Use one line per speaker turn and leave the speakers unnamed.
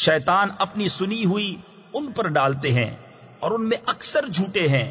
شیطان اپنی سنی ہوئی ان پر ڈالتے ہیں اور ان میں اکثر جھوٹے ہیں۔